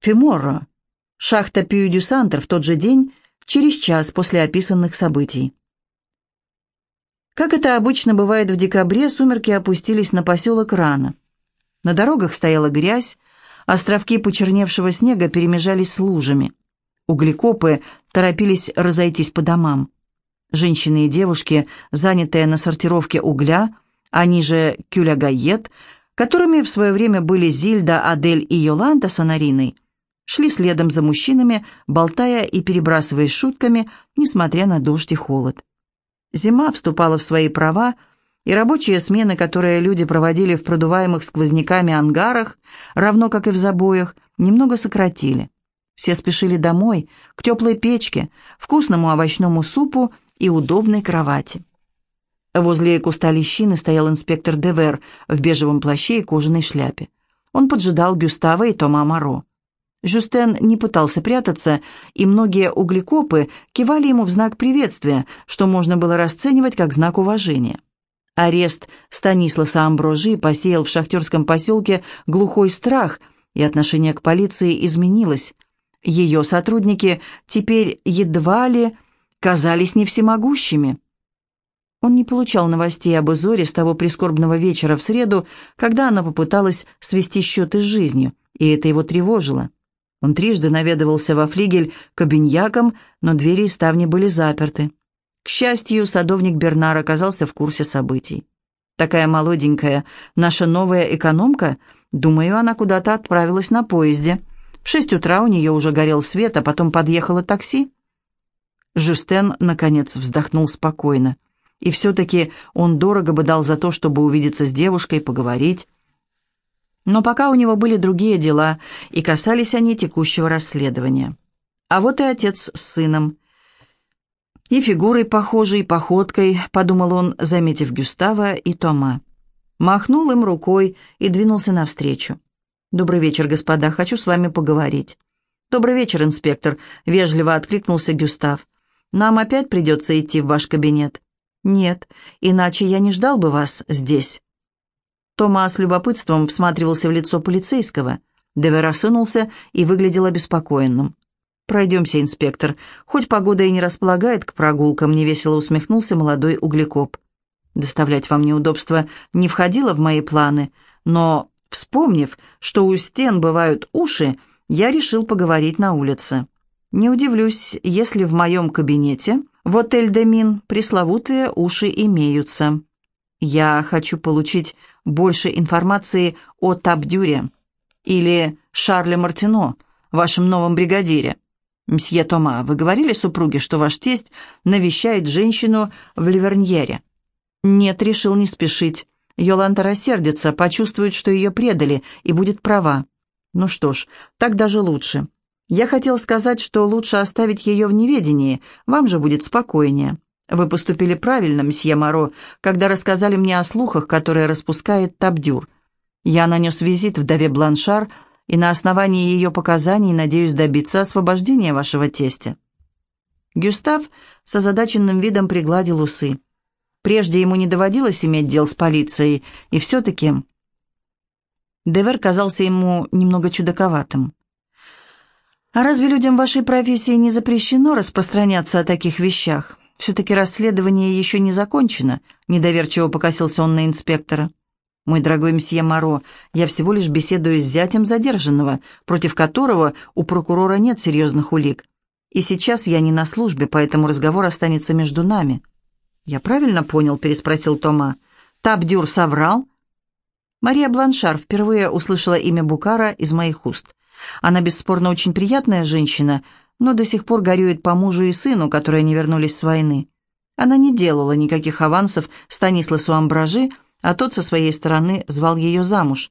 Фиморро. Шахта Пью-Дю-Сантер в тот же день, через час после описанных событий. Как это обычно бывает в декабре, сумерки опустились на поселок рано. На дорогах стояла грязь, островки почерневшего снега перемежались с лужами. Углекопы торопились разойтись по домам. Женщины и девушки, занятые на сортировке угля, они же кюля-гайет, которыми в свое время были Зильда, Адель и Йоланта с Анариной, шли следом за мужчинами, болтая и перебрасываясь шутками, несмотря на дождь и холод. Зима вступала в свои права, и рабочие смены, которые люди проводили в продуваемых сквозняками ангарах, равно как и в забоях, немного сократили. Все спешили домой, к теплой печке, вкусному овощному супу и удобной кровати. Возле куста лещины стоял инспектор Девер в бежевом плаще и кожаной шляпе. Он поджидал Гюстава и Тома Моро. Жюстен не пытался прятаться, и многие углекопы кивали ему в знак приветствия, что можно было расценивать как знак уважения. Арест Станисласа Амброжи посеял в шахтерском поселке глухой страх, и отношение к полиции изменилось. Ее сотрудники теперь едва ли казались не всемогущими. Он не получал новостей об Изоре с того прискорбного вечера в среду, когда она попыталась свести счеты с жизнью, и это его тревожило. Он трижды наведывался во флигель к но двери и ставни были заперты. К счастью, садовник Бернар оказался в курсе событий. Такая молоденькая, наша новая экономка, думаю, она куда-то отправилась на поезде. В шесть утра у нее уже горел свет, а потом подъехало такси. Жюстен, наконец, вздохнул спокойно. И все-таки он дорого бы дал за то, чтобы увидеться с девушкой, поговорить. Но пока у него были другие дела, и касались они текущего расследования. А вот и отец с сыном. И фигурой похожей, походкой, подумал он, заметив Гюстава и Тома. Махнул им рукой и двинулся навстречу. «Добрый вечер, господа, хочу с вами поговорить». «Добрый вечер, инспектор», — вежливо откликнулся Гюстав. «Нам опять придется идти в ваш кабинет». «Нет, иначе я не ждал бы вас здесь». Тома с любопытством всматривался в лицо полицейского. Девер осунулся и выглядел обеспокоенным. «Пройдемся, инспектор. Хоть погода и не располагает к прогулкам», — невесело усмехнулся молодой углекоп. «Доставлять вам неудобства не входило в мои планы, но, вспомнив, что у стен бывают уши, я решил поговорить на улице. Не удивлюсь, если в моем кабинете в отель «Демин» пресловутые уши имеются». Я хочу получить больше информации о Табдюре или Шарле Мартино, вашем новом бригадире. Мсье Тома, вы говорили супруге, что ваш тесть навещает женщину в Ливерньере? Нет, решил не спешить. Йоланта рассердится, почувствует, что ее предали, и будет права. Ну что ж, так даже лучше. Я хотел сказать, что лучше оставить ее в неведении, вам же будет спокойнее. Вы поступили правильно, мсье Моро, когда рассказали мне о слухах, которые распускает Табдюр. Я нанес визит вдове Бланшар и на основании ее показаний надеюсь добиться освобождения вашего тестя». Гюстав с озадаченным видом пригладил усы. Прежде ему не доводилось иметь дел с полицией, и все-таки... Девер казался ему немного чудаковатым. «А разве людям вашей профессии не запрещено распространяться о таких вещах? «Все-таки расследование еще не закончено», — недоверчиво покосился он на инспектора. «Мой дорогой мсье Моро, я всего лишь беседую с зятем задержанного, против которого у прокурора нет серьезных улик. И сейчас я не на службе, поэтому разговор останется между нами». «Я правильно понял?» — переспросил Тома. «Табдюр соврал?» Мария Бланшар впервые услышала имя Букара из моих уст. Она бесспорно очень приятная женщина, но до сих пор горюет по мужу и сыну, которые не вернулись с войны. Она не делала никаких авансов Станисласу Амбражи, а тот со своей стороны звал ее замуж.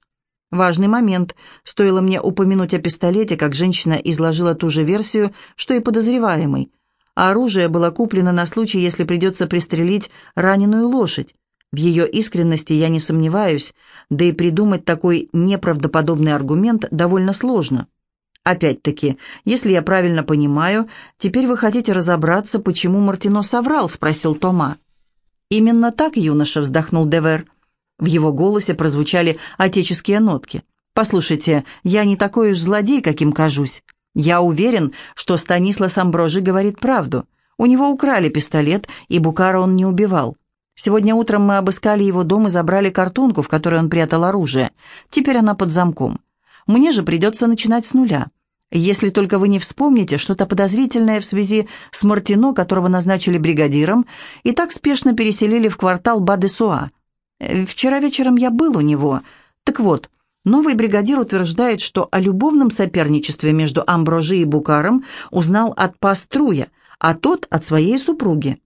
Важный момент. Стоило мне упомянуть о пистолете, как женщина изложила ту же версию, что и подозреваемый. А оружие было куплено на случай, если придется пристрелить раненую лошадь. В ее искренности я не сомневаюсь, да и придумать такой неправдоподобный аргумент довольно сложно. «Опять-таки, если я правильно понимаю, теперь вы хотите разобраться, почему Мартино соврал?» — спросил Тома. «Именно так, юноша», — вздохнул Девер. В его голосе прозвучали отеческие нотки. Послушайте, я не такой уж злодей, каким кажусь. Я уверен, что Станислас Амброжи говорит правду. У него украли пистолет, и Букара он не убивал. Сегодня утром мы обыскали его дом и забрали картонку, в которой он прятал оружие. Теперь она под замком. Мне же придется начинать с нуля. Если только вы не вспомните что-то подозрительное в связи с Мартино, которого назначили бригадиром, и так спешно переселили в квартал Бадесуа. Э, вчера вечером я был у него. Так вот, новый бригадир утверждает, что о любовном соперничестве между Амброжи и Букаром узнал от Паструя, а тот от своей супруги.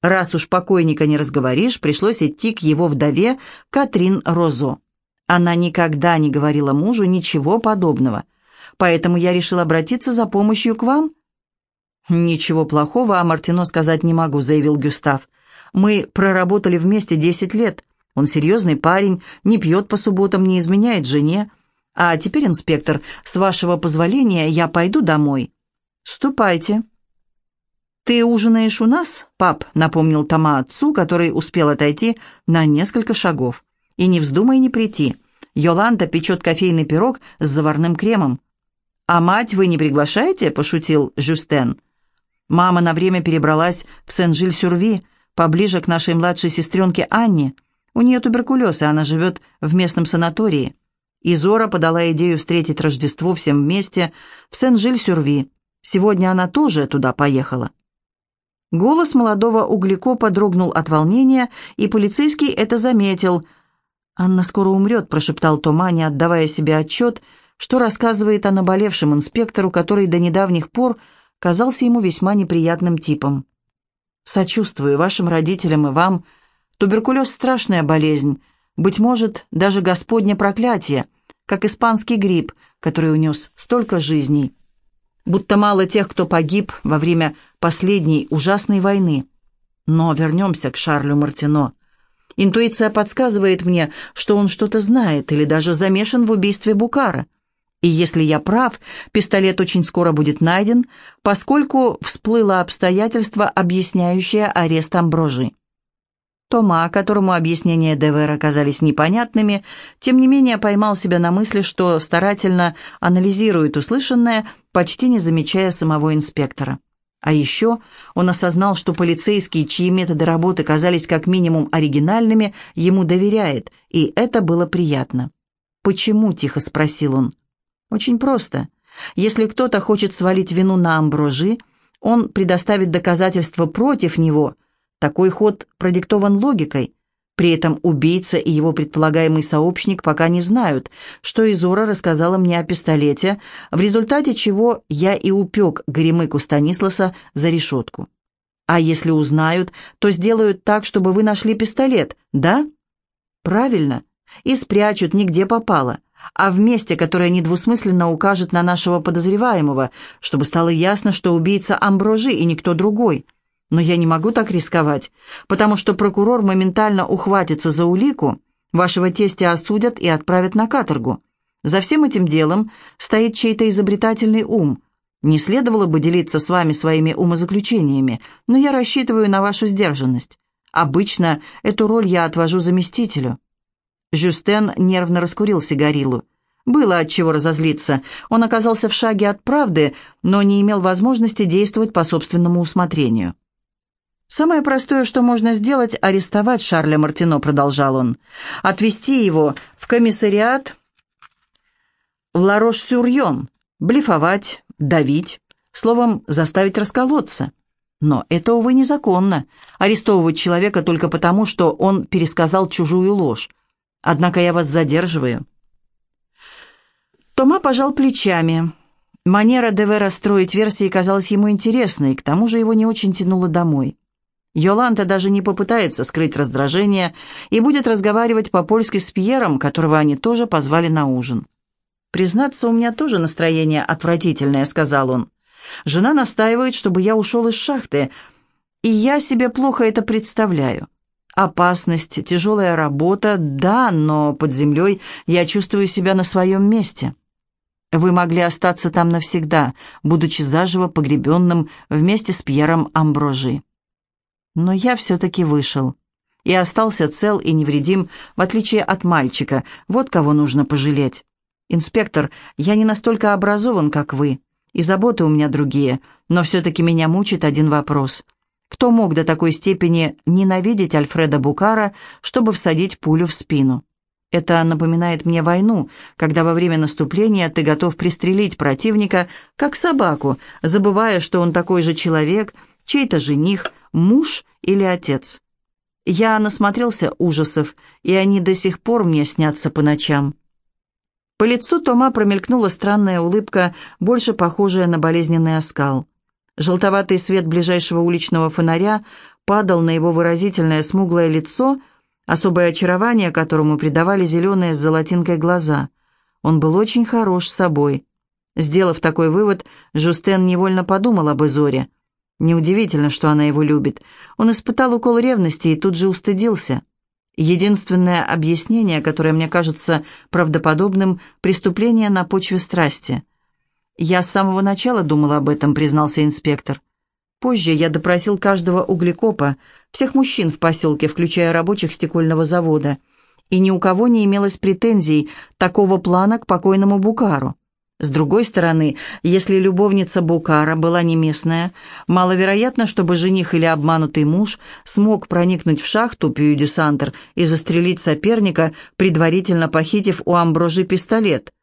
Раз уж покойника не разговоришь, пришлось идти к его вдове Катрин Розо. Она никогда не говорила мужу ничего подобного, поэтому я решил обратиться за помощью к вам. «Ничего плохого о Мартино сказать не могу», — заявил Гюстав. «Мы проработали вместе десять лет. Он серьезный парень, не пьет по субботам, не изменяет жене. А теперь, инспектор, с вашего позволения я пойду домой». «Ступайте», «Ты ужинаешь у нас, пап?» — напомнил Тома отцу, который успел отойти на несколько шагов. «И не вздумай не прийти. Йоланда печет кофейный пирог с заварным кремом». «А мать вы не приглашаете?» — пошутил Жюстен. «Мама на время перебралась в Сен-Жиль-Сюрви, поближе к нашей младшей сестренке Анне. У нее туберкулез, и она живет в местном санатории». И Зора подала идею встретить Рождество всем вместе в Сен-Жиль-Сюрви. Сегодня она тоже туда поехала. Голос молодого углекопа дрогнул от волнения, и полицейский это заметил. «Анна скоро умрет», — прошептал Тома, не отдавая себе отчет, что рассказывает о наболевшем инспектору, который до недавних пор казался ему весьма неприятным типом. «Сочувствую вашим родителям и вам. Туберкулез — страшная болезнь, быть может, даже Господне проклятие, как испанский грипп, который унес столько жизней» будто мало тех, кто погиб во время последней ужасной войны. Но вернемся к Шарлю Мартино. Интуиция подсказывает мне, что он что-то знает или даже замешан в убийстве Букара. И если я прав, пистолет очень скоро будет найден, поскольку всплыло обстоятельство, объясняющее арест Амброжи. Тома, которому объяснения Девера оказались непонятными, тем не менее поймал себя на мысли, что старательно анализирует услышанное, почти не замечая самого инспектора. А еще он осознал, что полицейский, чьи методы работы казались как минимум оригинальными, ему доверяет, и это было приятно. «Почему?» – тихо спросил он. «Очень просто. Если кто-то хочет свалить вину на Амброжи, он предоставит доказательства против него – такой ход продиктован логикой. При этом убийца и его предполагаемый сообщник пока не знают, что Изора рассказала мне о пистолете, в результате чего я и упек Горемыку Станисласа за решетку. А если узнают, то сделают так, чтобы вы нашли пистолет, да? Правильно. И спрячут нигде попало, а в месте, которое недвусмысленно укажет на нашего подозреваемого, чтобы стало ясно, что убийца Амброжи и никто другой – но я не могу так рисковать, потому что прокурор моментально ухватится за улику, вашего тестя осудят и отправят на каторгу. За всем этим делом стоит чей-то изобретательный ум. Не следовало бы делиться с вами своими умозаключениями, но я рассчитываю на вашу сдержанность. Обычно эту роль я отвожу заместителю». Жюстен нервно раскурил сигарилу. Было от чего разозлиться. Он оказался в шаге от правды, но не имел возможности действовать по собственному усмотрению. «Самое простое, что можно сделать, арестовать Шарля Мартино», — продолжал он. «Отвезти его в комиссариат в Ларош-Сюрьон, блефовать, давить, словом, заставить расколоться. Но это, увы, незаконно. Арестовывать человека только потому, что он пересказал чужую ложь. Однако я вас задерживаю». Тома пожал плечами. Манера Девера строить версии казалась ему интересной, к тому же его не очень тянуло домой. Йоланта даже не попытается скрыть раздражение и будет разговаривать по-польски с Пьером, которого они тоже позвали на ужин. «Признаться, у меня тоже настроение отвратительное», — сказал он. «Жена настаивает, чтобы я ушел из шахты, и я себе плохо это представляю. Опасность, тяжелая работа, да, но под землей я чувствую себя на своем месте». Вы могли остаться там навсегда, будучи заживо погребенным вместе с Пьером Амброжи. Но я все-таки вышел. И остался цел и невредим, в отличие от мальчика. Вот кого нужно пожалеть. «Инспектор, я не настолько образован, как вы, и заботы у меня другие, но все-таки меня мучит один вопрос. Кто мог до такой степени ненавидеть Альфреда Букара, чтобы всадить пулю в спину?» Это напоминает мне войну, когда во время наступления ты готов пристрелить противника, как собаку, забывая, что он такой же человек, чей-то жених, муж или отец. Я насмотрелся ужасов, и они до сих пор мне снятся по ночам. По лицу Тома промелькнула странная улыбка, больше похожая на болезненный оскал. Желтоватый свет ближайшего уличного фонаря падал на его выразительное смуглое лицо, особое очарование которому придавали зеленые с золотинкой глаза. Он был очень хорош собой. Сделав такой вывод, Жустен невольно подумал об Изоре. Неудивительно, что она его любит. Он испытал укол ревности и тут же устыдился. Единственное объяснение, которое мне кажется правдоподобным, преступление на почве страсти. «Я с самого начала думал об этом», — признался инспектор. Позже я допросил каждого углекопа, всех мужчин в поселке, включая рабочих стекольного завода, и ни у кого не имелось претензий такого плана к покойному Букару. С другой стороны, если любовница Букара была не местная, маловероятно, чтобы жених или обманутый муж смог проникнуть в шахту Пью-Дюсантер и застрелить соперника, предварительно похитив у Амброжи пистолет –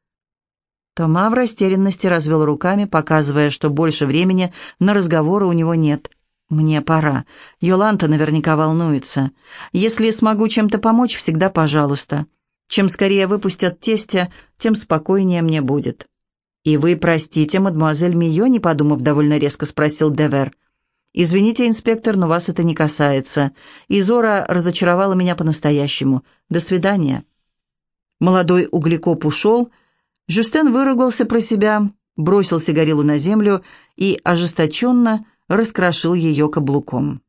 Тома в растерянности развел руками, показывая, что больше времени на разговоры у него нет. «Мне пора. Йоланта наверняка волнуется. Если смогу чем-то помочь, всегда пожалуйста. Чем скорее выпустят тестя, тем спокойнее мне будет». «И вы простите, мадемуазель Мио, не подумав, довольно резко спросил Девер. «Извините, инспектор, но вас это не касается. Изора разочаровала меня по-настоящему. До свидания». Молодой углекоп ушел, — Жюстен выругался про себя, бросил сигарилу на землю и ожесточенно раскрошил ее каблуком.